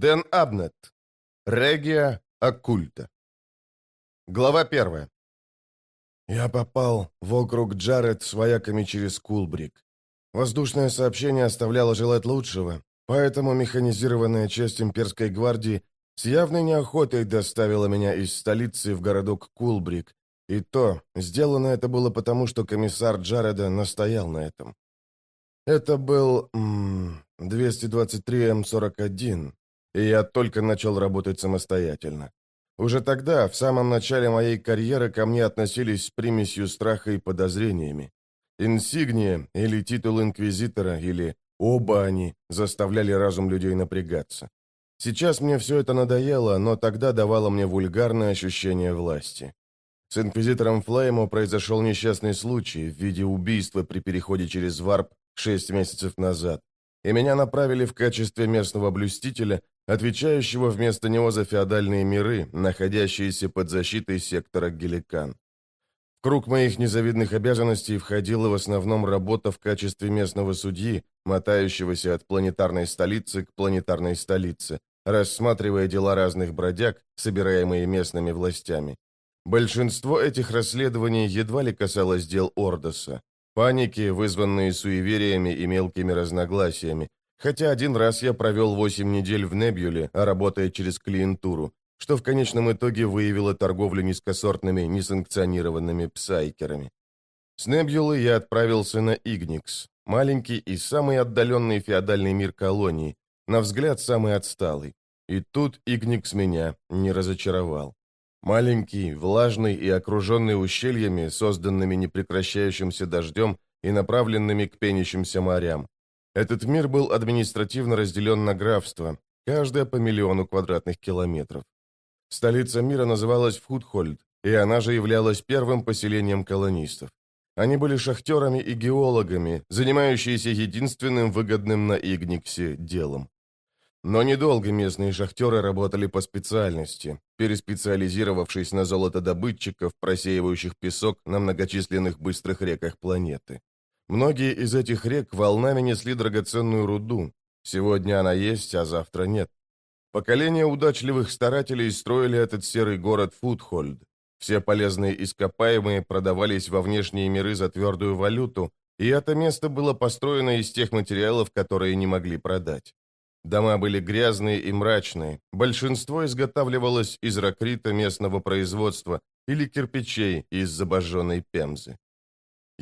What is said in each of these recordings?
Дэн Абнет. Регия Оккульта. Глава первая. Я попал в округ Джаред с вояками через Кулбрик. Воздушное сообщение оставляло желать лучшего, поэтому механизированная часть имперской гвардии с явной неохотой доставила меня из столицы в городок Кулбрик, и то, сделано это было потому, что комиссар Джареда настоял на этом. Это был 223М41, и я только начал работать самостоятельно. Уже тогда, в самом начале моей карьеры, ко мне относились с примесью страха и подозрениями. Инсигния или титул инквизитора, или оба они заставляли разум людей напрягаться. Сейчас мне все это надоело, но тогда давало мне вульгарное ощущение власти. С инквизитором Флеймо произошел несчастный случай в виде убийства при переходе через варп шесть месяцев назад, и меня направили в качестве местного блюстителя, отвечающего вместо него за феодальные миры, находящиеся под защитой сектора Геликан. В круг моих незавидных обязанностей входила в основном работа в качестве местного судьи, мотающегося от планетарной столицы к планетарной столице, рассматривая дела разных бродяг, собираемые местными властями. Большинство этих расследований едва ли касалось дел Ордоса. Паники, вызванные суевериями и мелкими разногласиями. Хотя один раз я провел 8 недель в Небюле, работая через клиентуру, что в конечном итоге выявило торговлю низкосортными, несанкционированными псайкерами. С Небюлы я отправился на Игникс, маленький и самый отдаленный феодальный мир колонии, на взгляд самый отсталый. И тут Игникс меня не разочаровал. Маленький, влажный и окруженный ущельями, созданными непрекращающимся дождем и направленными к пенящимся морям. Этот мир был административно разделен на графства, каждое по миллиону квадратных километров. Столица мира называлась Фудхольд, и она же являлась первым поселением колонистов. Они были шахтерами и геологами, занимающиеся единственным выгодным на Игниксе делом. Но недолго местные шахтеры работали по специальности, переспециализировавшись на золотодобытчиков, просеивающих песок на многочисленных быстрых реках планеты. Многие из этих рек волнами несли драгоценную руду. Сегодня она есть, а завтра нет. Поколения удачливых старателей строили этот серый город Фудхольд. Все полезные ископаемые продавались во внешние миры за твердую валюту, и это место было построено из тех материалов, которые не могли продать. Дома были грязные и мрачные. Большинство изготавливалось из ракрита местного производства или кирпичей из забожженной пемзы.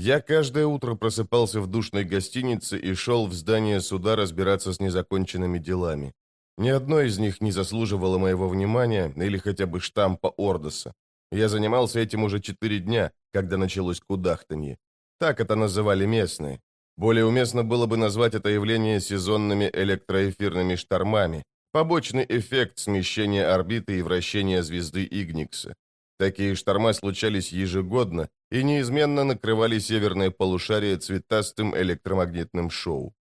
Я каждое утро просыпался в душной гостинице и шел в здание суда разбираться с незаконченными делами. Ни одно из них не заслуживало моего внимания или хотя бы штампа Ордоса. Я занимался этим уже четыре дня, когда началось кудахтанье. Так это называли местные. Более уместно было бы назвать это явление сезонными электроэфирными штормами, побочный эффект смещения орбиты и вращения звезды Игникса. Такие шторма случались ежегодно и неизменно накрывали северное полушарие цветастым электромагнитным шоу.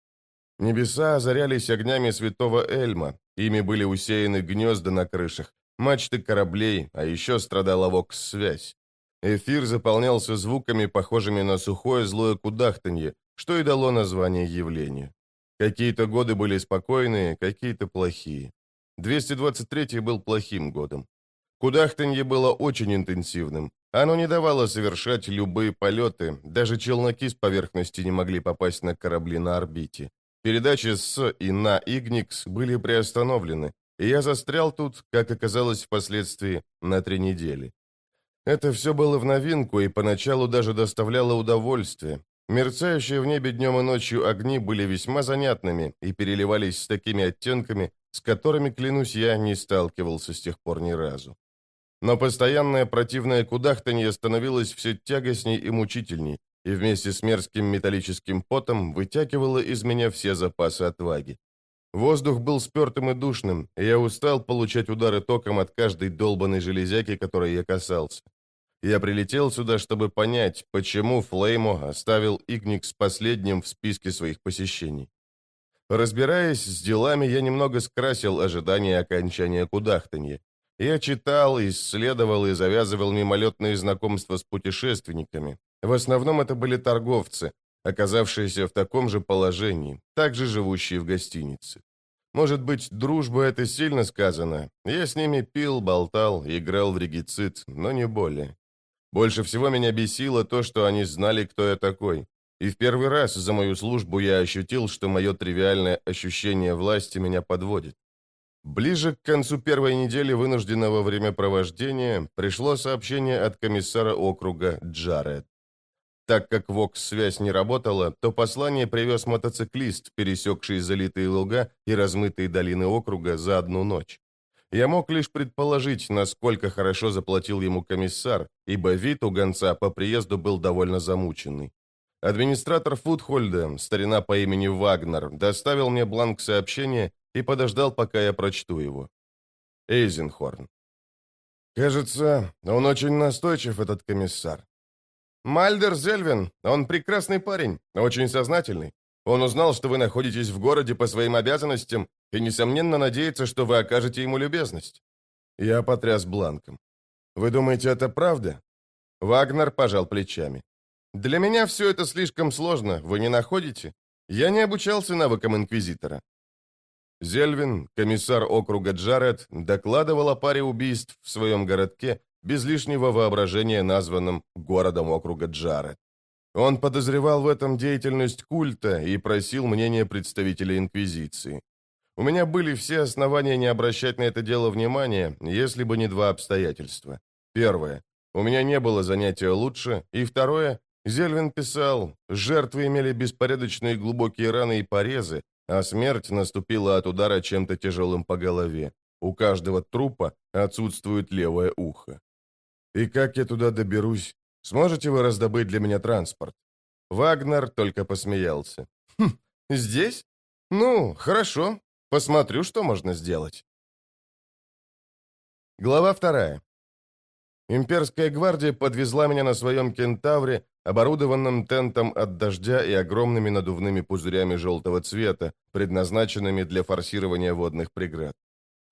Небеса озарялись огнями святого Эльма, ими были усеяны гнезда на крышах, мачты кораблей, а еще страдала вокс-связь. Эфир заполнялся звуками, похожими на сухое злое кудахтанье, что и дало название явлению. Какие-то годы были спокойные, какие-то плохие. 223 был плохим годом. Кудахтанье было очень интенсивным. Оно не давало совершать любые полеты, даже челноки с поверхности не могли попасть на корабли на орбите. Передачи с и на Игникс были приостановлены, и я застрял тут, как оказалось впоследствии, на три недели. Это все было в новинку и поначалу даже доставляло удовольствие, Мерцающие в небе днем и ночью огни были весьма занятными и переливались с такими оттенками, с которыми, клянусь, я не сталкивался с тех пор ни разу. Но постоянное противное кудахтанье становилось все тягостней и мучительней, и вместе с мерзким металлическим потом вытягивало из меня все запасы отваги. Воздух был спертым и душным, и я устал получать удары током от каждой долбанной железяки, которой я касался. Я прилетел сюда, чтобы понять, почему Флеймо оставил Игникс последним в списке своих посещений. Разбираясь с делами, я немного скрасил ожидания окончания кудахтанья. Я читал, исследовал и завязывал мимолетные знакомства с путешественниками. В основном это были торговцы, оказавшиеся в таком же положении, также живущие в гостинице. Может быть, дружба — это сильно сказано. Я с ними пил, болтал, играл в регицит, но не более. Больше всего меня бесило то, что они знали, кто я такой. И в первый раз за мою службу я ощутил, что мое тривиальное ощущение власти меня подводит. Ближе к концу первой недели вынужденного времяпровождения пришло сообщение от комиссара округа Джаред. Так как ВОКС-связь не работала, то послание привез мотоциклист, пересекший залитые луга и размытые долины округа за одну ночь. Я мог лишь предположить, насколько хорошо заплатил ему комиссар, ибо вид у гонца по приезду был довольно замученный. Администратор Фудхольда, старина по имени Вагнер, доставил мне бланк сообщения и подождал, пока я прочту его. Эйзенхорн. Кажется, он очень настойчив, этот комиссар. Мальдер Зельвин, он прекрасный парень, очень сознательный. Он узнал, что вы находитесь в городе по своим обязанностям и, несомненно, надеется, что вы окажете ему любезность. Я потряс бланком. Вы думаете, это правда? Вагнер пожал плечами. Для меня все это слишком сложно, вы не находите? Я не обучался навыкам инквизитора. Зельвин, комиссар округа Джаред, докладывал о паре убийств в своем городке, без лишнего воображения названном городом округа Джаред. Он подозревал в этом деятельность культа и просил мнения представителей Инквизиции. У меня были все основания не обращать на это дело внимания, если бы не два обстоятельства. Первое. У меня не было занятия лучше. И второе. Зельвин писал, жертвы имели беспорядочные глубокие раны и порезы, а смерть наступила от удара чем-то тяжелым по голове. У каждого трупа отсутствует левое ухо. И как я туда доберусь? Сможете вы раздобыть для меня транспорт? Вагнер только посмеялся. Хм, здесь? Ну, хорошо. Посмотрю, что можно сделать. Глава вторая. Имперская гвардия подвезла меня на своем кентавре, оборудованном тентом от дождя и огромными надувными пузырями желтого цвета, предназначенными для форсирования водных преград.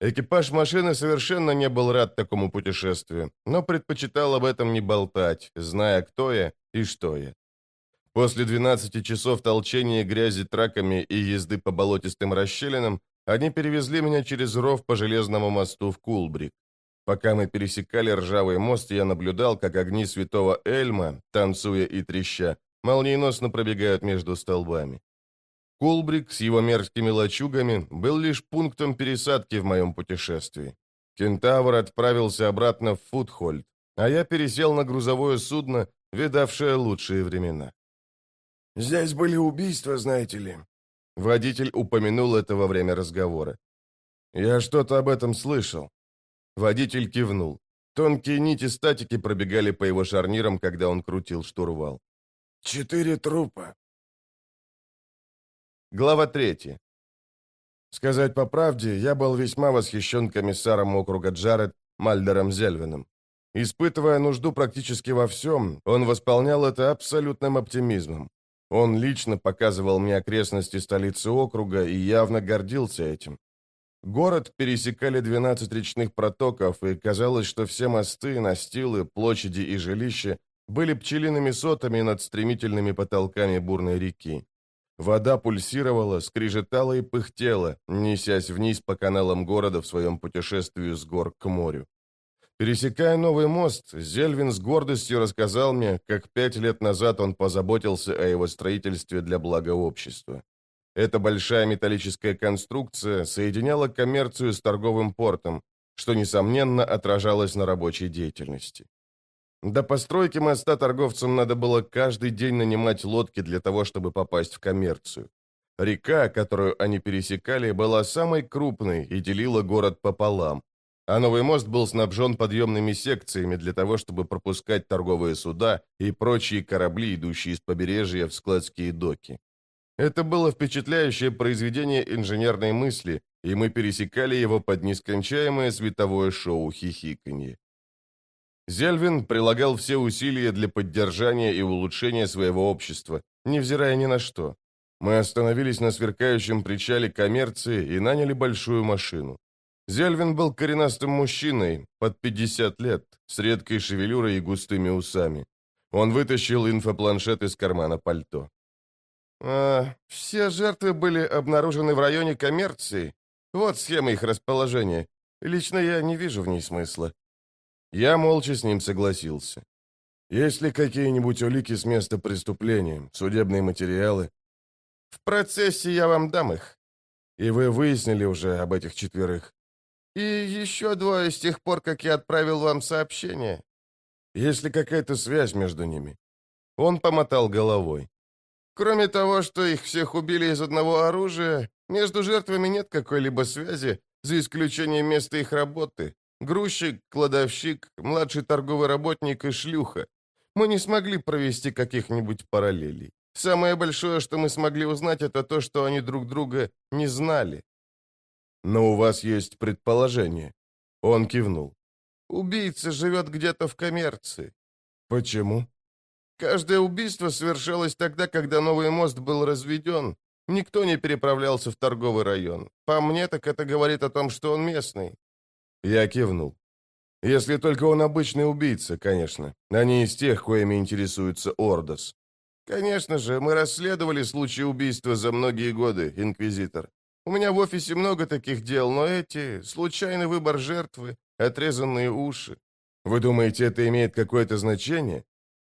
Экипаж машины совершенно не был рад такому путешествию, но предпочитал об этом не болтать, зная, кто я и что я. После 12 часов толчения грязи траками и езды по болотистым расщелинам, они перевезли меня через ров по железному мосту в Кулбрик. Пока мы пересекали ржавый мост, я наблюдал, как огни святого Эльма, танцуя и треща, молниеносно пробегают между столбами. Кулбрик с его мерзкими лачугами был лишь пунктом пересадки в моем путешествии. Кентавр отправился обратно в Фудхольд, а я пересел на грузовое судно, видавшее лучшие времена. «Здесь были убийства, знаете ли». Водитель упомянул это во время разговора. «Я что-то об этом слышал. Водитель кивнул. Тонкие нити статики пробегали по его шарнирам, когда он крутил штурвал. «Четыре трупа». Глава третья. Сказать по правде, я был весьма восхищен комиссаром округа Джаред Мальдером Зельвином. Испытывая нужду практически во всем, он восполнял это абсолютным оптимизмом. Он лично показывал мне окрестности столицы округа и явно гордился этим. Город пересекали 12 речных протоков, и казалось, что все мосты, настилы, площади и жилища были пчелиными сотами над стремительными потолками бурной реки. Вода пульсировала, скрежетала и пыхтела, несясь вниз по каналам города в своем путешествии с гор к морю. Пересекая новый мост, Зельвин с гордостью рассказал мне, как пять лет назад он позаботился о его строительстве для блага общества. Эта большая металлическая конструкция соединяла коммерцию с торговым портом, что, несомненно, отражалось на рабочей деятельности. До постройки моста торговцам надо было каждый день нанимать лодки для того, чтобы попасть в коммерцию. Река, которую они пересекали, была самой крупной и делила город пополам, а новый мост был снабжен подъемными секциями для того, чтобы пропускать торговые суда и прочие корабли, идущие из побережья в складские доки. Это было впечатляющее произведение инженерной мысли, и мы пересекали его под нескончаемое световое шоу хихиканье. Зельвин прилагал все усилия для поддержания и улучшения своего общества, невзирая ни на что. Мы остановились на сверкающем причале коммерции и наняли большую машину. Зельвин был коренастым мужчиной, под 50 лет, с редкой шевелюрой и густыми усами. Он вытащил инфопланшет из кармана пальто. А, все жертвы были обнаружены в районе коммерции. Вот схема их расположения. Лично я не вижу в ней смысла». Я молча с ним согласился. «Есть ли какие-нибудь улики с места преступления, судебные материалы?» «В процессе я вам дам их». «И вы выяснили уже об этих четверых?» «И еще двое с тех пор, как я отправил вам сообщение». «Есть ли какая-то связь между ними?» Он помотал головой. «Кроме того, что их всех убили из одного оружия, между жертвами нет какой-либо связи, за исключением места их работы. Грузчик, кладовщик, младший торговый работник и шлюха. Мы не смогли провести каких-нибудь параллелей. Самое большое, что мы смогли узнать, это то, что они друг друга не знали. Но у вас есть предположение. Он кивнул. Убийца живет где-то в коммерции. Почему? Каждое убийство совершалось тогда, когда новый мост был разведен. Никто не переправлялся в торговый район. По мне, так это говорит о том, что он местный. Я кивнул. Если только он обычный убийца, конечно, а не из тех, коими интересуется Ордос. Конечно же, мы расследовали случаи убийства за многие годы, Инквизитор. У меня в офисе много таких дел, но эти — случайный выбор жертвы, отрезанные уши. Вы думаете, это имеет какое-то значение?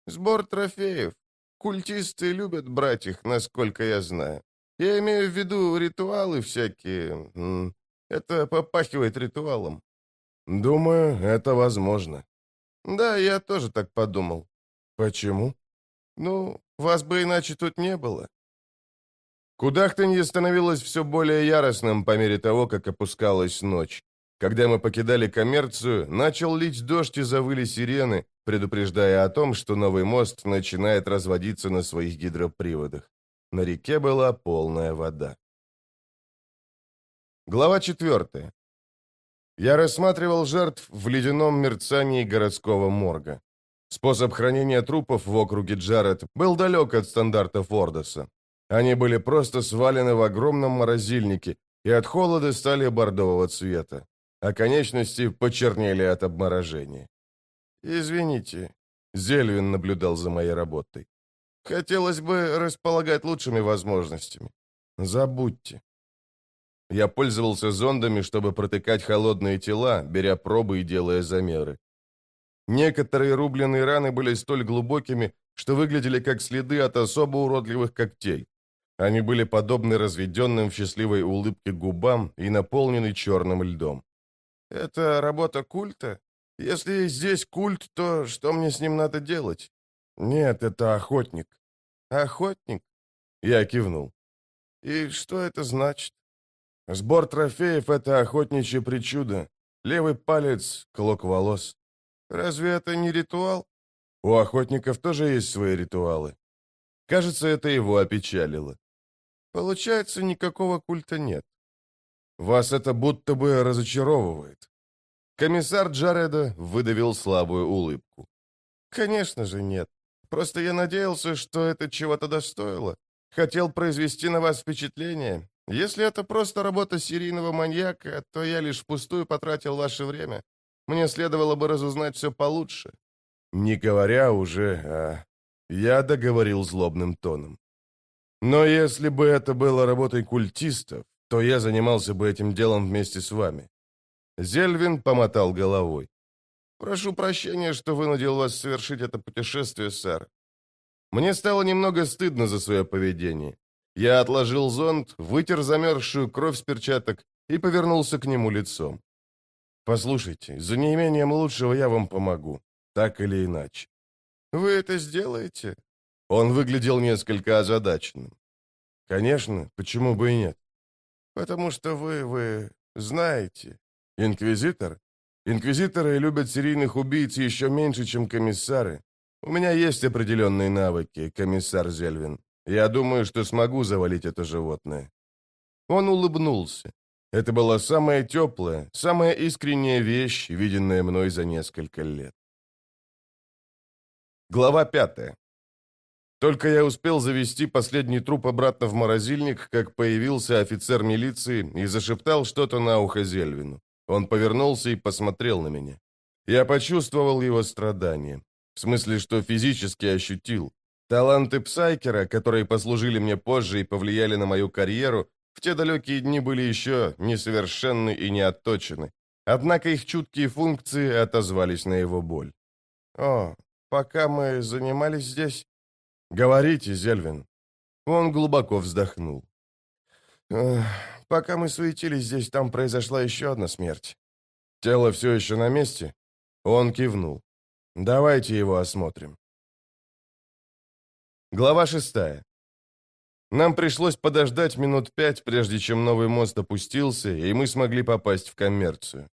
Сбор трофеев. Культисты любят брать их, насколько я знаю. Я имею в виду ритуалы всякие. Это попахивает ритуалом. Думаю, это возможно. Да, я тоже так подумал. Почему? Ну, вас бы иначе тут не было. Кудахтанье становилось все более яростным по мере того, как опускалась ночь. Когда мы покидали коммерцию, начал лить дождь и завыли сирены, предупреждая о том, что новый мост начинает разводиться на своих гидроприводах. На реке была полная вода. Глава четвертая. Я рассматривал жертв в ледяном мерцании городского морга. Способ хранения трупов в округе Джаред был далек от стандартов Ордоса. Они были просто свалены в огромном морозильнике и от холода стали бордового цвета, а конечности почернели от обморожения. «Извините», — Зельвин наблюдал за моей работой. «Хотелось бы располагать лучшими возможностями. Забудьте». Я пользовался зондами, чтобы протыкать холодные тела, беря пробы и делая замеры. Некоторые рубленые раны были столь глубокими, что выглядели как следы от особо уродливых когтей. Они были подобны разведенным в счастливой улыбке губам и наполнены черным льдом. «Это работа культа? Если здесь культ, то что мне с ним надо делать?» «Нет, это охотник». «Охотник?» Я кивнул. «И что это значит?» «Сбор трофеев — это охотничье причуда. Левый палец — клок волос. Разве это не ритуал? У охотников тоже есть свои ритуалы. Кажется, это его опечалило. Получается, никакого культа нет. Вас это будто бы разочаровывает. Комиссар Джареда выдавил слабую улыбку. Конечно же нет. Просто я надеялся, что это чего-то достоило. Хотел произвести на вас впечатление. Если это просто работа серийного маньяка, то я лишь впустую потратил ваше время. Мне следовало бы разузнать все получше. Не говоря уже, а... Я договорил злобным тоном. Но если бы это было работой культистов, то я занимался бы этим делом вместе с вами. Зельвин помотал головой. «Прошу прощения, что вынудил вас совершить это путешествие, сэр. Мне стало немного стыдно за свое поведение. Я отложил зонт, вытер замерзшую кровь с перчаток и повернулся к нему лицом. «Послушайте, за неимением лучшего я вам помогу, так или иначе». «Вы это сделаете?» Он выглядел несколько озадаченным. «Конечно, почему бы и нет?» «Потому что вы, вы знаете. Инквизитор? Инквизиторы любят серийных убийц еще меньше, чем комиссары. У меня есть определенные навыки, комиссар Зельвин. Я думаю, что смогу завалить это животное». Он улыбнулся. Это была самая теплая, самая искренняя вещь, виденная мной за несколько лет. Глава пятая. Только я успел завести последний труп обратно в морозильник, как появился офицер милиции и зашептал что-то на ухо Зельвину. Он повернулся и посмотрел на меня. Я почувствовал его страдания. В смысле, что физически ощутил. Таланты Псайкера, которые послужили мне позже и повлияли на мою карьеру, В те далекие дни были еще несовершенны и неотточены, однако их чуткие функции отозвались на его боль. «О, пока мы занимались здесь...» «Говорите, Зельвин». Он глубоко вздохнул. «Пока мы суетились здесь, там произошла еще одна смерть. Тело все еще на месте?» Он кивнул. «Давайте его осмотрим». Глава шестая. Нам пришлось подождать минут пять, прежде чем новый мост опустился, и мы смогли попасть в коммерцию.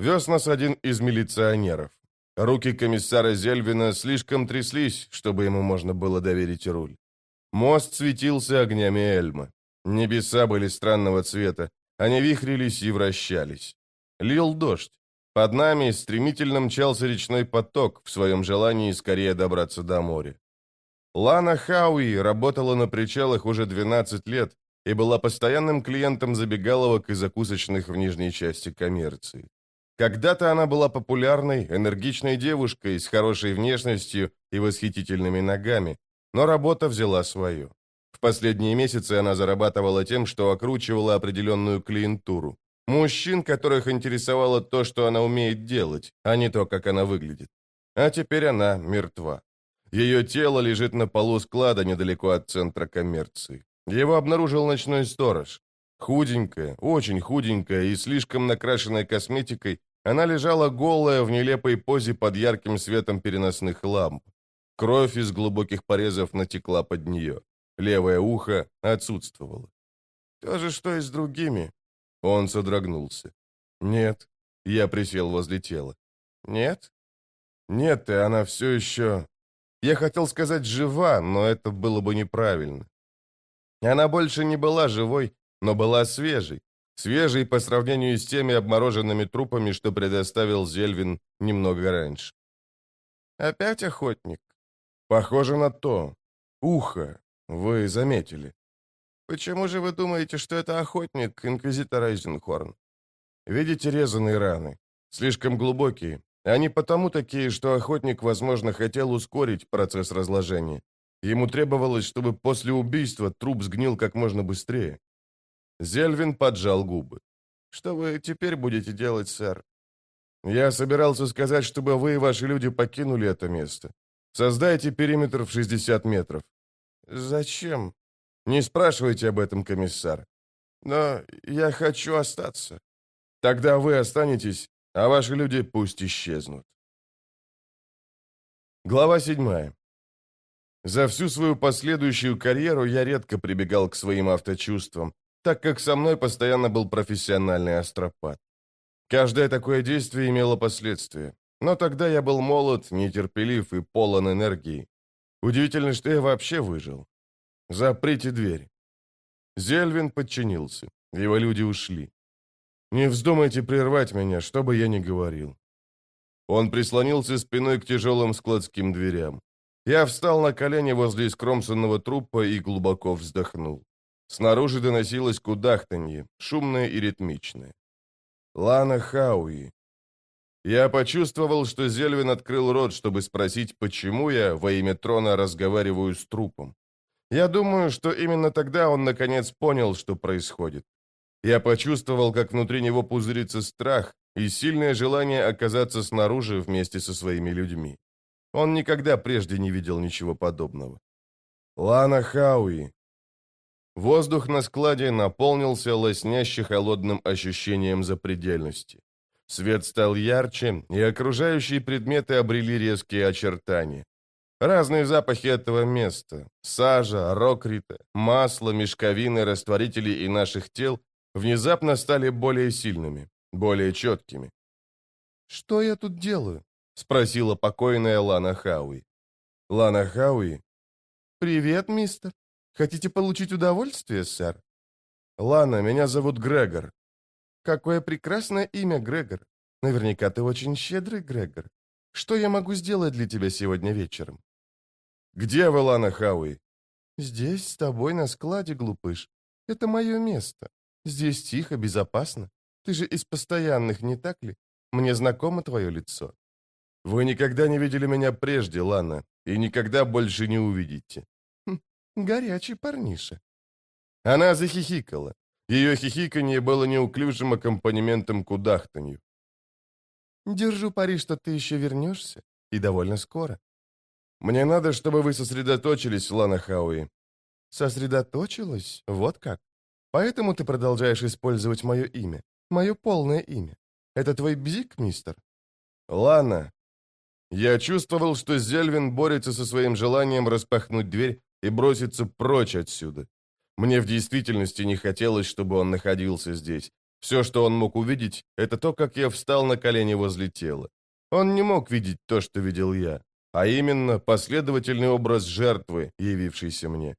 Вез нас один из милиционеров. Руки комиссара Зельвина слишком тряслись, чтобы ему можно было доверить руль. Мост светился огнями Эльма. Небеса были странного цвета, они вихрились и вращались. Лил дождь. Под нами стремительно мчался речной поток в своем желании скорее добраться до моря. Лана Хауи работала на причалах уже 12 лет и была постоянным клиентом забегаловок и закусочных в нижней части коммерции. Когда-то она была популярной, энергичной девушкой с хорошей внешностью и восхитительными ногами, но работа взяла свое. В последние месяцы она зарабатывала тем, что окручивала определенную клиентуру. Мужчин, которых интересовало то, что она умеет делать, а не то, как она выглядит. А теперь она мертва. Ее тело лежит на полу склада недалеко от центра коммерции. Его обнаружил ночной сторож. Худенькая, очень худенькая и слишком накрашенная косметикой, она лежала голая в нелепой позе под ярким светом переносных ламп. Кровь из глубоких порезов натекла под нее. Левое ухо отсутствовало. «То же, что и с другими». Он содрогнулся. «Нет». Я присел возле тела. «Нет?» «Нет, и она все еще...» Я хотел сказать «жива», но это было бы неправильно. Она больше не была живой, но была свежей. Свежей по сравнению с теми обмороженными трупами, что предоставил Зельвин немного раньше. «Опять охотник?» «Похоже на то. Ухо. Вы заметили». «Почему же вы думаете, что это охотник, инквизитор Айзенхорн?» «Видите резаные раны? Слишком глубокие, они потому такие, что охотник, возможно, хотел ускорить процесс разложения. Ему требовалось, чтобы после убийства труп сгнил как можно быстрее. Зельвин поджал губы. «Что вы теперь будете делать, сэр?» «Я собирался сказать, чтобы вы и ваши люди покинули это место. Создайте периметр в 60 метров». «Зачем?» «Не спрашивайте об этом, комиссар». «Но я хочу остаться». «Тогда вы останетесь, а ваши люди пусть исчезнут. Глава 7. За всю свою последующую карьеру я редко прибегал к своим авточувствам, так как со мной постоянно был профессиональный астропат. Каждое такое действие имело последствия, но тогда я был молод, нетерпелив и полон энергии. Удивительно, что я вообще выжил. Заприте дверь. Зельвин подчинился. Его люди ушли. Не вздумайте прервать меня, что бы я ни говорил». Он прислонился спиной к тяжелым складским дверям. Я встал на колени возле искромсанного трупа и глубоко вздохнул. Снаружи доносилось кудахтанье, шумное и ритмичное. Лана Хауи. Я почувствовал, что Зельвин открыл рот, чтобы спросить, почему я во имя трона разговариваю с трупом. Я думаю, что именно тогда он наконец понял, что происходит. Я почувствовал, как внутри него пузырится страх и сильное желание оказаться снаружи вместе со своими людьми. Он никогда прежде не видел ничего подобного. Лана Хауи. Воздух на складе наполнился лосняще холодным ощущением запредельности. Свет стал ярче, и окружающие предметы обрели резкие очертания. Разные запахи этого места – сажа, рокрита, масло, мешковины, растворители и наших тел внезапно стали более сильными, более четкими. «Что я тут делаю?» — спросила покойная Лана Хауи. «Лана Хауи?» «Привет, мистер. Хотите получить удовольствие, сэр?» «Лана, меня зовут Грегор». «Какое прекрасное имя, Грегор. Наверняка ты очень щедрый, Грегор. Что я могу сделать для тебя сегодня вечером?» «Где вы, Лана Хауи?» «Здесь, с тобой, на складе, глупыш. Это мое место. Здесь тихо, безопасно. Ты же из постоянных, не так ли? Мне знакомо твое лицо. Вы никогда не видели меня прежде, Лана, и никогда больше не увидите. Хм, горячий парниша. Она захихикала. Ее хихиканье было неуклюжим аккомпанементом кудахтанью. «Держу пари, что ты еще вернешься, и довольно скоро». «Мне надо, чтобы вы сосредоточились, Лана Хауи». «Сосредоточилась? Вот как? Поэтому ты продолжаешь использовать мое имя, мое полное имя. Это твой бзик, мистер?» «Лана». Я чувствовал, что Зельвин борется со своим желанием распахнуть дверь и броситься прочь отсюда. Мне в действительности не хотелось, чтобы он находился здесь. Все, что он мог увидеть, это то, как я встал на колени возле тела. Он не мог видеть то, что видел я, а именно последовательный образ жертвы, явившейся мне.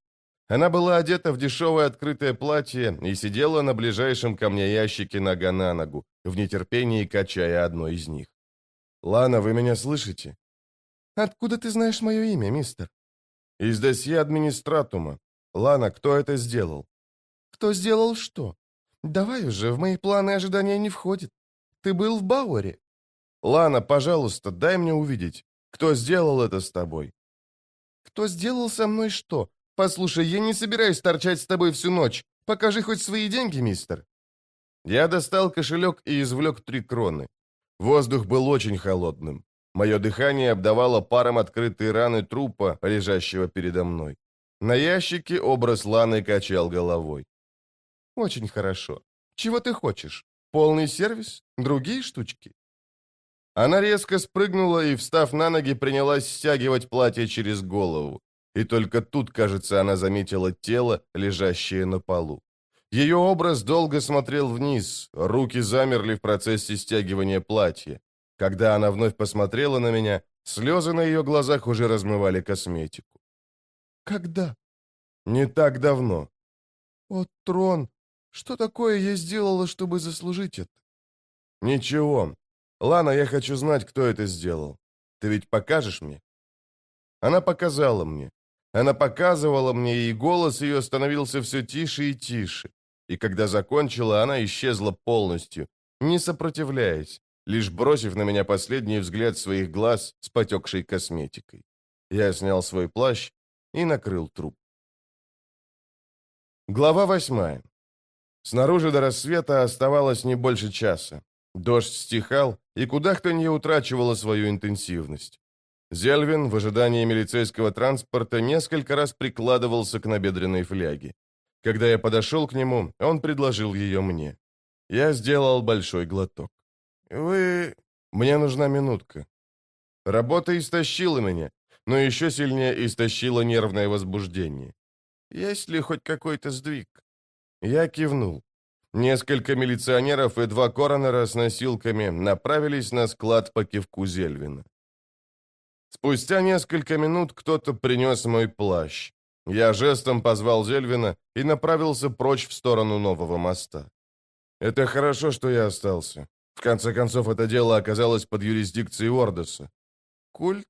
Она была одета в дешевое открытое платье и сидела на ближайшем ко мне ящике нога на ногу, в нетерпении качая одно из них. «Лана, вы меня слышите?» «Откуда ты знаешь мое имя, мистер?» «Из досье администратума. Лана, кто это сделал?» «Кто сделал что? Давай уже, в мои планы ожидания не входит. Ты был в Бауэре?» «Лана, пожалуйста, дай мне увидеть, кто сделал это с тобой?» «Кто сделал со мной что? Послушай, я не собираюсь торчать с тобой всю ночь. Покажи хоть свои деньги, мистер». Я достал кошелек и извлек три кроны. Воздух был очень холодным. Мое дыхание обдавало паром открытые раны трупа, лежащего передо мной. На ящике образ Ланы качал головой. «Очень хорошо. Чего ты хочешь? Полный сервис? Другие штучки?» Она резко спрыгнула и, встав на ноги, принялась стягивать платье через голову. И только тут, кажется, она заметила тело, лежащее на полу. Ее образ долго смотрел вниз, руки замерли в процессе стягивания платья. Когда она вновь посмотрела на меня, слезы на ее глазах уже размывали косметику. «Когда?» «Не так давно». «О, Трон, что такое я сделала, чтобы заслужить это?» «Ничего. Лана, я хочу знать, кто это сделал. Ты ведь покажешь мне?» Она показала мне. Она показывала мне, и голос ее становился все тише и тише. И когда закончила, она исчезла полностью, не сопротивляясь, лишь бросив на меня последний взгляд своих глаз с потекшей косметикой. Я снял свой плащ и накрыл труп. Глава восьмая. Снаружи до рассвета оставалось не больше часа. Дождь стихал, и кудахтанье утрачивало свою интенсивность. Зельвин в ожидании милицейского транспорта несколько раз прикладывался к набедренной фляге. Когда я подошел к нему, он предложил ее мне. Я сделал большой глоток. «Вы...» «Мне нужна минутка». Работа истощила меня, но еще сильнее истощило нервное возбуждение. Есть ли хоть какой-то сдвиг? Я кивнул. Несколько милиционеров и два коронера с носилками направились на склад по кивку Зельвина. Спустя несколько минут кто-то принес мой плащ. Я жестом позвал Зельвина и направился прочь в сторону нового моста. Это хорошо, что я остался. В конце концов, это дело оказалось под юрисдикцией Ордоса. Культ?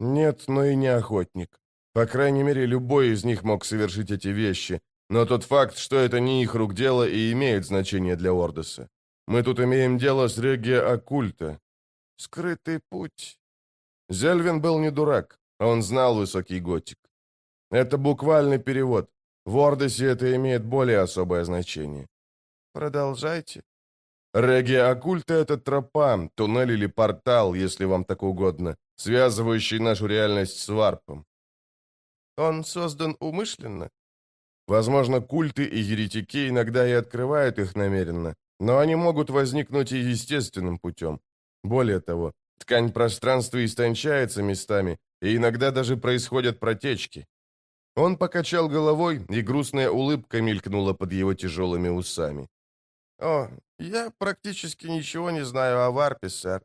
Нет, но и не охотник. По крайней мере, любой из них мог совершить эти вещи, но тот факт, что это не их рук дело, и имеет значение для Ордоса. Мы тут имеем дело с регия оккульта. Скрытый путь. Зельвин был не дурак, он знал высокий готик. Это буквальный перевод. В Ордосе это имеет более особое значение. Продолжайте. Регия оккульта — это тропа, туннель или портал, если вам так угодно, связывающий нашу реальность с варпом. Он создан умышленно? Возможно, культы и еретики иногда и открывают их намеренно, но они могут возникнуть и естественным путем. Более того, ткань пространства истончается местами, и иногда даже происходят протечки. Он покачал головой, и грустная улыбка мелькнула под его тяжелыми усами. «О, я практически ничего не знаю о варпе, сэр».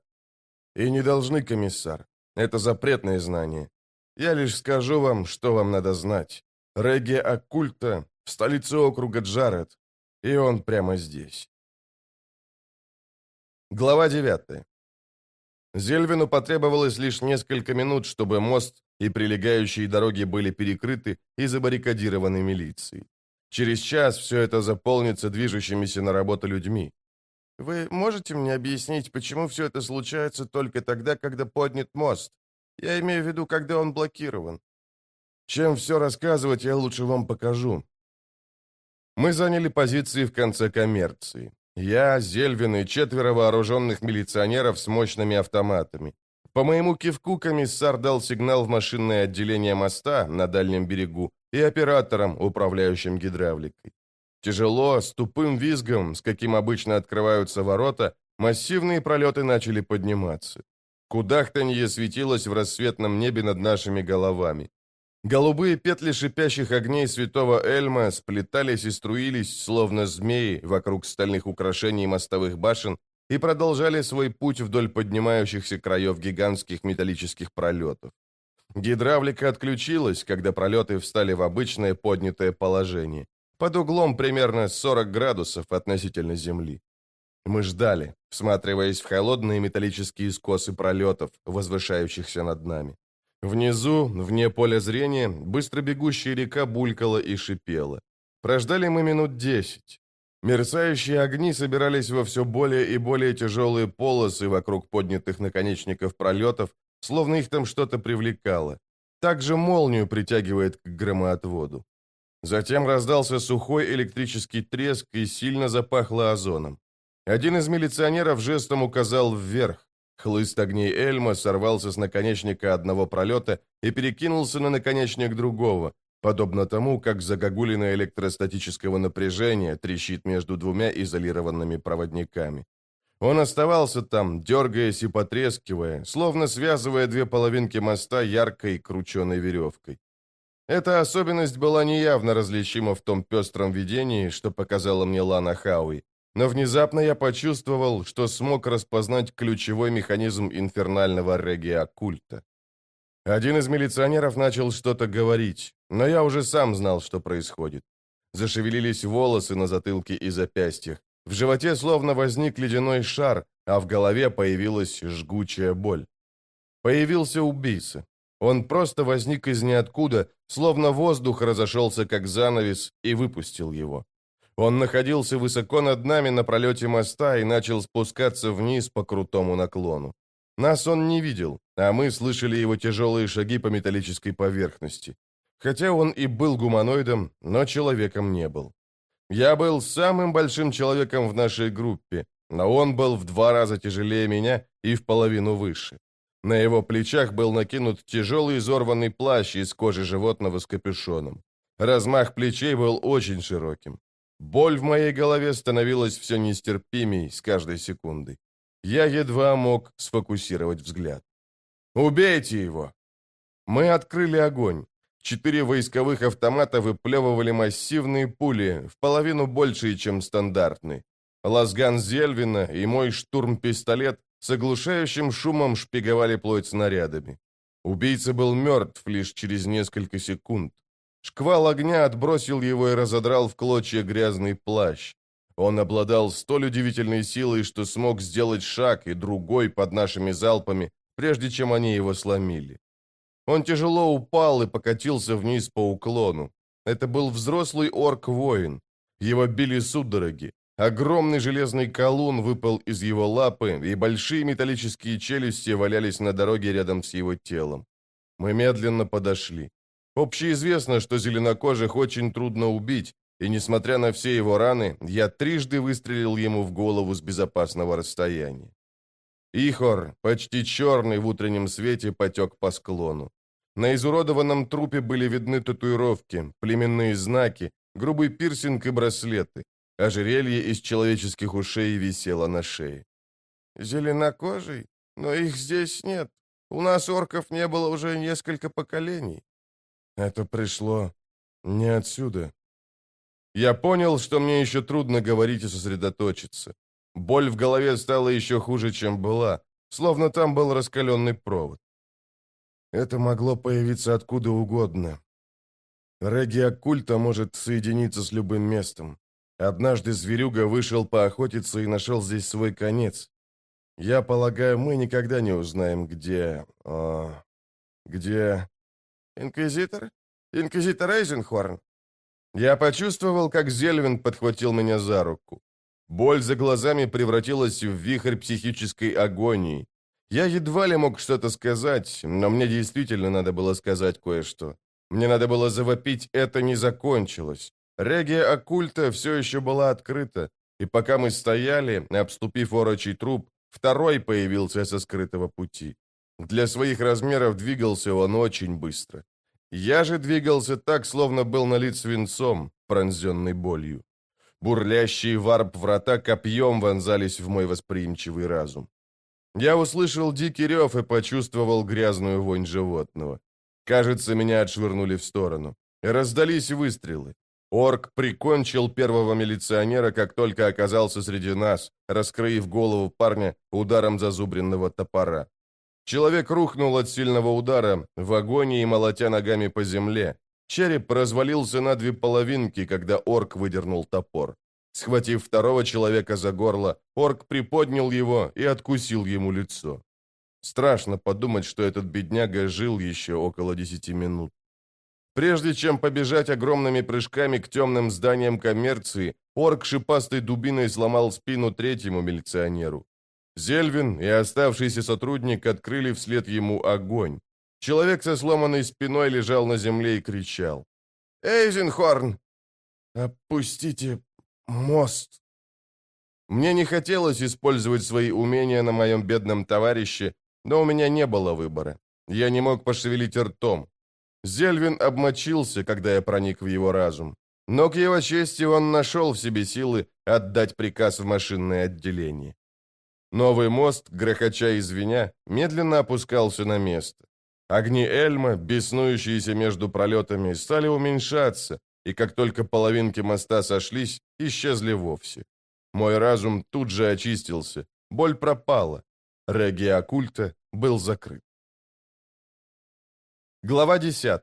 «И не должны, комиссар. Это запретное знание. Я лишь скажу вам, что вам надо знать. Регги Оккульта в столице округа Джаред, и он прямо здесь». Глава девятая. Зельвину потребовалось лишь несколько минут, чтобы мост и прилегающие дороги были перекрыты и забаррикадированы милицией. Через час все это заполнится движущимися на работу людьми. Вы можете мне объяснить, почему все это случается только тогда, когда поднят мост? Я имею в виду, когда он блокирован. Чем все рассказывать, я лучше вам покажу. Мы заняли позиции в конце коммерции. Я, Зельвин и четверо вооруженных милиционеров с мощными автоматами. По моему кивку комиссар дал сигнал в машинное отделение моста на дальнем берегу и операторам, управляющим гидравликой. Тяжело, с тупым визгом, с каким обычно открываются ворота, массивные пролеты начали подниматься. Кудахтанье светилось в рассветном небе над нашими головами. Голубые петли шипящих огней святого Эльма сплетались и струились, словно змеи, вокруг стальных украшений мостовых башен и продолжали свой путь вдоль поднимающихся краев гигантских металлических пролетов. Гидравлика отключилась, когда пролеты встали в обычное поднятое положение, под углом примерно 40 градусов относительно Земли. Мы ждали, всматриваясь в холодные металлические скосы пролетов, возвышающихся над нами. Внизу, вне поля зрения, быстро бегущая река булькала и шипела. Прождали мы минут десять. Мерцающие огни собирались во все более и более тяжелые полосы вокруг поднятых наконечников пролетов, словно их там что-то привлекало. Также молнию притягивает к громоотводу. Затем раздался сухой электрический треск и сильно запахло озоном. Один из милиционеров жестом указал вверх. Хлыст огней Эльма сорвался с наконечника одного пролета и перекинулся на наконечник другого, подобно тому, как загогулина электростатического напряжения трещит между двумя изолированными проводниками. Он оставался там, дергаясь и потрескивая, словно связывая две половинки моста яркой крученой веревкой. Эта особенность была неявно различима в том пестром видении, что показала мне Лана Хауи, но внезапно я почувствовал, что смог распознать ключевой механизм инфернального региокульта. Один из милиционеров начал что-то говорить, но я уже сам знал, что происходит. Зашевелились волосы на затылке и запястьях. В животе словно возник ледяной шар, а в голове появилась жгучая боль. Появился убийца. Он просто возник из ниоткуда, словно воздух разошелся как занавес, и выпустил его. Он находился высоко над нами на пролете моста и начал спускаться вниз по крутому наклону. Нас он не видел, а мы слышали его тяжелые шаги по металлической поверхности. Хотя он и был гуманоидом, но человеком не был. Я был самым большим человеком в нашей группе, но он был в два раза тяжелее меня и в половину выше. На его плечах был накинут тяжелый изорванный плащ из кожи животного с капюшоном. Размах плечей был очень широким. Боль в моей голове становилась все нестерпимей с каждой секундой. Я едва мог сфокусировать взгляд. «Убейте его!» Мы открыли огонь. Четыре войсковых автомата выплевывали массивные пули, в половину большие, чем стандартные. Лазган Зельвина и мой штурм-пистолет с оглушающим шумом шпиговали плоть снарядами. Убийца был мертв лишь через несколько секунд. Шквал огня отбросил его и разодрал в клочья грязный плащ. Он обладал столь удивительной силой, что смог сделать шаг и другой под нашими залпами, прежде чем они его сломили. Он тяжело упал и покатился вниз по уклону. Это был взрослый орк-воин. Его били судороги. Огромный железный колун выпал из его лапы, и большие металлические челюсти валялись на дороге рядом с его телом. Мы медленно подошли. Общеизвестно, что зеленокожих очень трудно убить, и, несмотря на все его раны, я трижды выстрелил ему в голову с безопасного расстояния. Ихор, почти черный в утреннем свете, потек по склону. На изуродованном трупе были видны татуировки, племенные знаки, грубый пирсинг и браслеты. Ожерелье из человеческих ушей висело на шее. «Зеленокожий? Но их здесь нет. У нас орков не было уже несколько поколений. Это пришло не отсюда. Я понял, что мне еще трудно говорить и сосредоточиться. Боль в голове стала еще хуже, чем была, словно там был раскаленный провод. Это могло появиться откуда угодно. Регия культа может соединиться с любым местом. Однажды зверюга вышел поохотиться и нашел здесь свой конец. Я полагаю, мы никогда не узнаем, где... О, где... «Инквизитор? Инквизитор Эйзенхорн?» Я почувствовал, как Зельвин подхватил меня за руку. Боль за глазами превратилась в вихрь психической агонии. Я едва ли мог что-то сказать, но мне действительно надо было сказать кое-что. Мне надо было завопить «это не закончилось». Регия оккульта все еще была открыта, и пока мы стояли, обступив орочий труп, второй появился со скрытого пути. Для своих размеров двигался он очень быстро. Я же двигался так, словно был налит свинцом, пронзенный болью. Бурлящие варп-врата копьем вонзались в мой восприимчивый разум. Я услышал дикий рев и почувствовал грязную вонь животного. Кажется, меня отшвырнули в сторону. Раздались выстрелы. Орк прикончил первого милиционера, как только оказался среди нас, раскроив голову парня ударом зазубренного топора. Человек рухнул от сильного удара, в агонии молотя ногами по земле. Череп развалился на две половинки, когда орк выдернул топор. Схватив второго человека за горло, орк приподнял его и откусил ему лицо. Страшно подумать, что этот бедняга жил еще около десяти минут. Прежде чем побежать огромными прыжками к темным зданиям коммерции, орк шипастой дубиной сломал спину третьему милиционеру. Зельвин и оставшийся сотрудник открыли вслед ему огонь. Человек со сломанной спиной лежал на земле и кричал. «Эйзенхорн! Опустите мост!» Мне не хотелось использовать свои умения на моем бедном товарище, но у меня не было выбора. Я не мог пошевелить ртом. Зельвин обмочился, когда я проник в его разум. Но к его чести он нашел в себе силы отдать приказ в машинное отделение. Новый мост, грохоча и звеня, медленно опускался на место. Огни Эльма, беснующиеся между пролетами, стали уменьшаться, и как только половинки моста сошлись, исчезли вовсе. Мой разум тут же очистился, боль пропала. Регия оккульта был закрыт. Глава 10.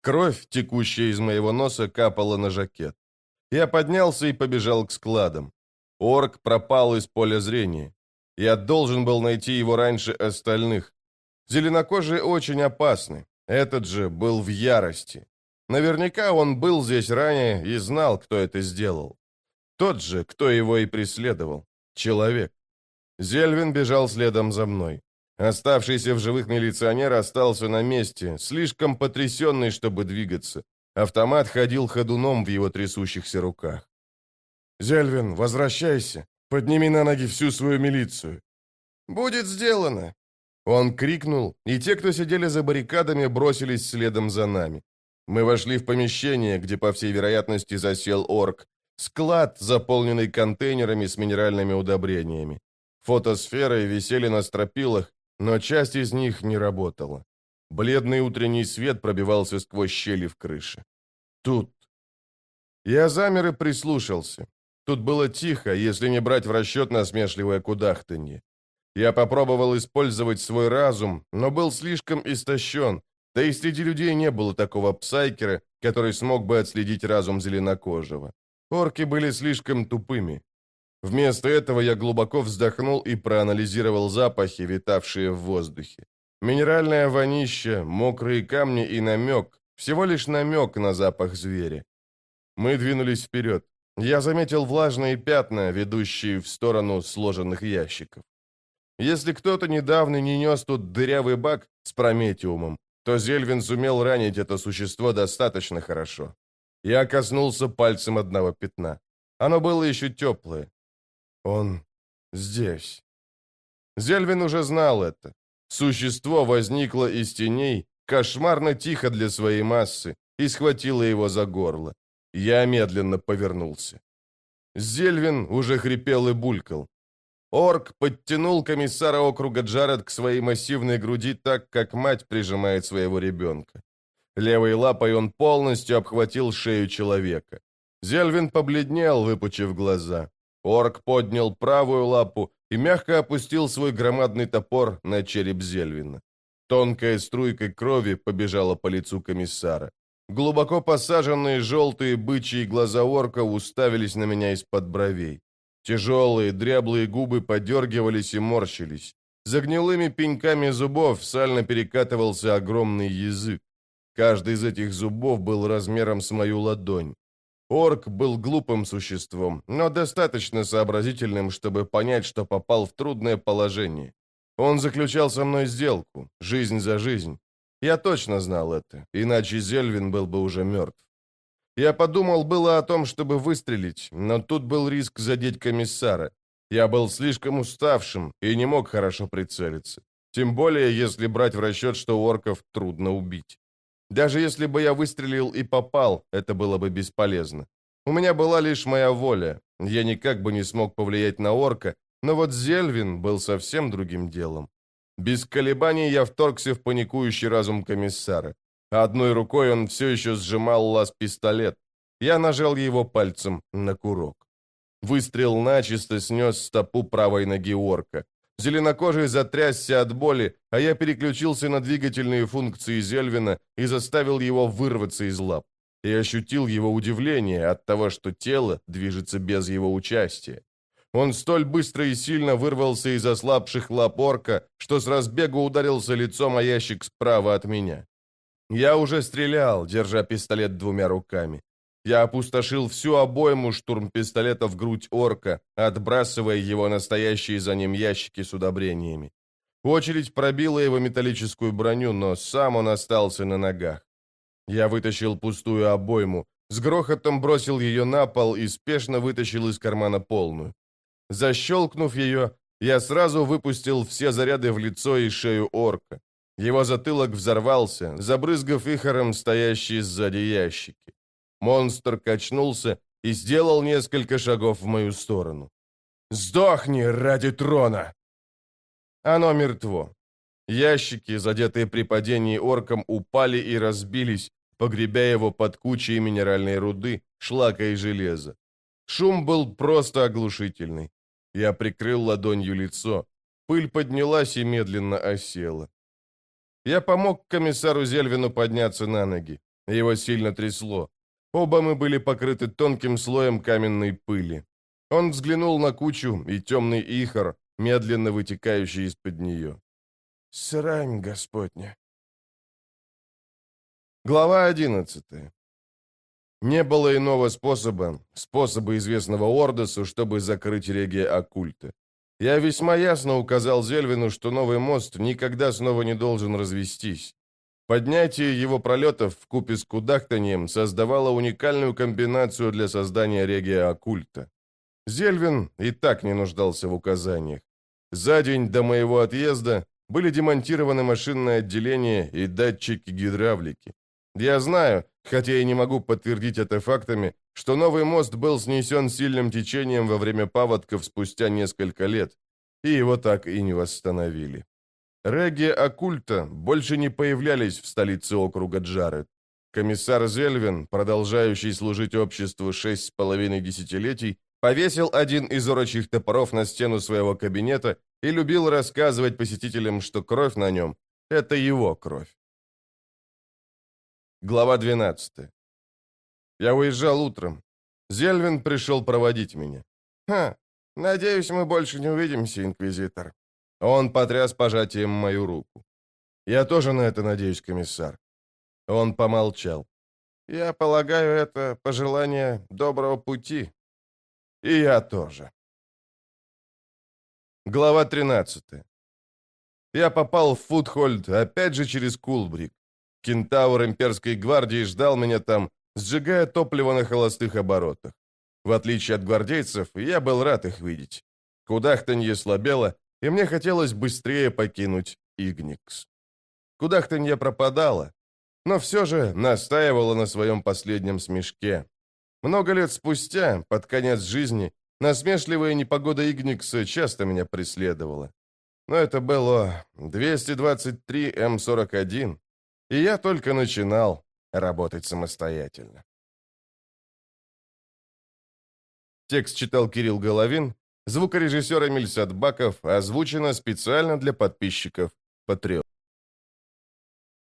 Кровь, текущая из моего носа, капала на жакет. Я поднялся и побежал к складам. Орк пропал из поля зрения. Я должен был найти его раньше остальных. Зеленокожие очень опасны. Этот же был в ярости. Наверняка он был здесь ранее и знал, кто это сделал. Тот же, кто его и преследовал. Человек. Зельвин бежал следом за мной. Оставшийся в живых милиционер остался на месте, слишком потрясенный, чтобы двигаться. Автомат ходил ходуном в его трясущихся руках. «Зельвин, возвращайся. Подними на ноги всю свою милицию». «Будет сделано». Он крикнул, и те, кто сидели за баррикадами, бросились следом за нами. Мы вошли в помещение, где, по всей вероятности, засел орк. Склад, заполненный контейнерами с минеральными удобрениями. Фотосферы висели на стропилах, но часть из них не работала. Бледный утренний свет пробивался сквозь щели в крыше. Тут. Я замер и прислушался. Тут было тихо, если не брать в расчет насмешливое кудахтанье. Я попробовал использовать свой разум, но был слишком истощен, да и среди людей не было такого псайкера, который смог бы отследить разум зеленокожего. Орки были слишком тупыми. Вместо этого я глубоко вздохнул и проанализировал запахи, витавшие в воздухе. Минеральное вонище, мокрые камни и намек, всего лишь намек на запах зверя. Мы двинулись вперед. Я заметил влажные пятна, ведущие в сторону сложенных ящиков. Если кто-то недавно не нес тут дырявый бак с прометиумом, то Зельвин сумел ранить это существо достаточно хорошо. Я коснулся пальцем одного пятна. Оно было еще теплое. Он здесь. Зельвин уже знал это. Существо возникло из теней, кошмарно тихо для своей массы, и схватило его за горло. Я медленно повернулся. Зельвин уже хрипел и булькал. Орк подтянул комиссара округа Джаред к своей массивной груди так, как мать прижимает своего ребенка. Левой лапой он полностью обхватил шею человека. Зельвин побледнел, выпучив глаза. Орк поднял правую лапу и мягко опустил свой громадный топор на череп Зельвина. Тонкая струйка крови побежала по лицу комиссара. Глубоко посаженные желтые бычьи глаза орка уставились на меня из-под бровей. Тяжелые, дряблые губы подергивались и морщились. За гнилыми пеньками зубов сально перекатывался огромный язык. Каждый из этих зубов был размером с мою ладонь. Орк был глупым существом, но достаточно сообразительным, чтобы понять, что попал в трудное положение. Он заключал со мной сделку, жизнь за жизнь. Я точно знал это, иначе Зельвин был бы уже мертв. Я подумал было о том, чтобы выстрелить, но тут был риск задеть комиссара. Я был слишком уставшим и не мог хорошо прицелиться. Тем более, если брать в расчет, что орков трудно убить. Даже если бы я выстрелил и попал, это было бы бесполезно. У меня была лишь моя воля. Я никак бы не смог повлиять на орка, но вот Зельвин был совсем другим делом. Без колебаний я вторгся в паникующий разум комиссара. Одной рукой он все еще сжимал лаз-пистолет. Я нажал его пальцем на курок. Выстрел начисто снес стопу правой ноги орка. Зеленокожий затрясся от боли, а я переключился на двигательные функции Зельвина и заставил его вырваться из лап. И ощутил его удивление от того, что тело движется без его участия. Он столь быстро и сильно вырвался из ослабших лап орка, что с разбегу ударился лицом о ящик справа от меня. Я уже стрелял, держа пистолет двумя руками. Я опустошил всю обойму штурм-пистолета в грудь орка, отбрасывая его настоящие за ним ящики с удобрениями. Очередь пробила его металлическую броню, но сам он остался на ногах. Я вытащил пустую обойму, с грохотом бросил ее на пол и спешно вытащил из кармана полную. Защелкнув ее, я сразу выпустил все заряды в лицо и шею орка. Его затылок взорвался, забрызгав ихором стоящие сзади ящики. Монстр качнулся и сделал несколько шагов в мою сторону. «Сдохни ради трона!» Оно мертво. Ящики, задетые при падении орком, упали и разбились, погребя его под кучей минеральной руды, шлака и железа. Шум был просто оглушительный. Я прикрыл ладонью лицо. Пыль поднялась и медленно осела. Я помог комиссару Зельвину подняться на ноги. Его сильно трясло. Оба мы были покрыты тонким слоем каменной пыли. Он взглянул на кучу и темный ихор, медленно вытекающий из-под нее. «Срань, Господня!» Глава одиннадцатая. Не было иного способа, способа известного Ордосу, чтобы закрыть регия оккульта. Я весьма ясно указал Зельвину, что новый мост никогда снова не должен развестись. Поднятие его пролетов в купе с кудахтанием создавало уникальную комбинацию для создания регия оккульта. Зельвин и так не нуждался в указаниях. За день до моего отъезда были демонтированы машинное отделение и датчики гидравлики. Я знаю, хотя и не могу подтвердить это фактами, что новый мост был снесен сильным течением во время паводков спустя несколько лет, и его так и не восстановили. Регги оккульта больше не появлялись в столице округа Джаред. Комиссар Зельвин, продолжающий служить обществу шесть с половиной десятилетий, повесил один из орочих топоров на стену своего кабинета и любил рассказывать посетителям, что кровь на нем — это его кровь. Глава 12. Я уезжал утром. Зельвин пришел проводить меня. «Ха, надеюсь, мы больше не увидимся, Инквизитор». Он потряс пожатием мою руку. «Я тоже на это надеюсь, комиссар». Он помолчал. «Я полагаю, это пожелание доброго пути». «И я тоже». Глава 13. Я попал в Фудхольд опять же через Кулбрик. Кентавр имперской гвардии ждал меня там, сжигая топливо на холостых оборотах. В отличие от гвардейцев, я был рад их видеть. Кудахтанье слабело, и мне хотелось быстрее покинуть Игникс. Кудахтанье пропадало, но все же настаивало на своем последнем смешке. Много лет спустя, под конец жизни, насмешливая непогода Игникса часто меня преследовала. Но это было 223 М41, и я только начинал работать самостоятельно. Текст читал Кирилл Головин, звукорежиссер Эмиль Садбаков, озвучено специально для подписчиков Patreon.